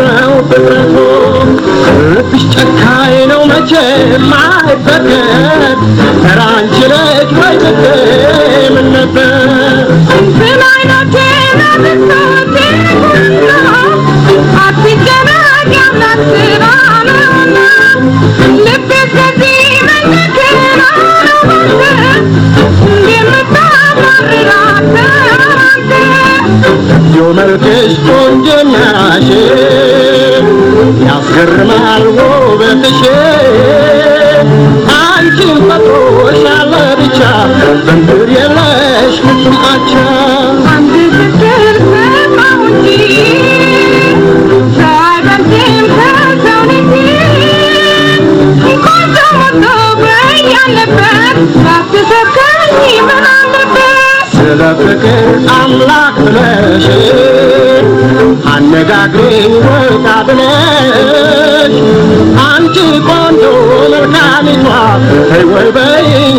ነው ፍጥረቱ ልብሽ ጨካኝ ነው መቼም አይበገር ኧረ አንቺ ልጅ ወይ ምን ነበር ስለ አይኖቼ ለብሶቴ ሁሉ አትጨነቅ የአምላክ ስራ ነውና ልቤ ከዚህ መለከት ነው እንደምታማርራት አንተ የመልክሽ ቆንጅናሽ ያስገርማል ውበትሽ አንቺን ፈጥሮሻል ብቻ በምድር የለሽ ፍጹም አቻ አምላክ ብለሽ አነጋግሪኝ ወጣ ብለሽ አንቺ ቆንጆ መልካሚቷ ወይ በይኝ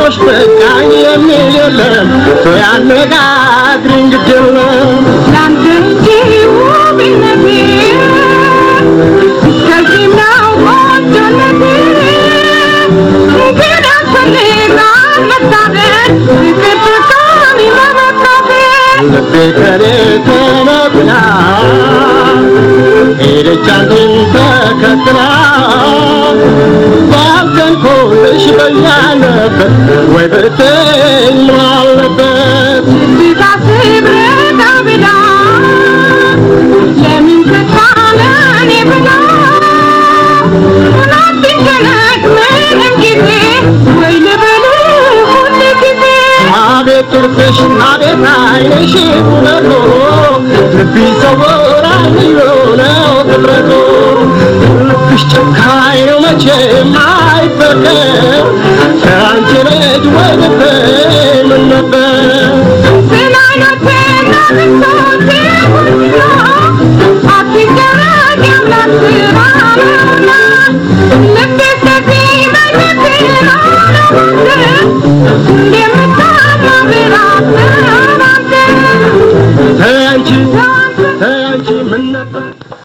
ውብ የተዋብሽ ምንም እንከን የሌለሽ አይቶሽ በቃኝ የሚል የለም ሰው ያነጋግሪኝ ግድ የለም ላንተ እንጂ ውብነቴ እስከዚህም ነው ቆንጆነቴ ግን ያስፈልጋል መታደል ፍቅር ጠቃሚ በመካፈል ልቤ ከኔ ተነቅላ ሄደች አንቺን ጊዜ ወይ ልበልህ ሁል ጊዜ አቤት ጥርትሽ አቤት አይንሽ ውበቱ ልብ ይሰወራል ልዩ ነው ፍጥረቱ ልብሽ ጨካኝ ነው መቼም I'm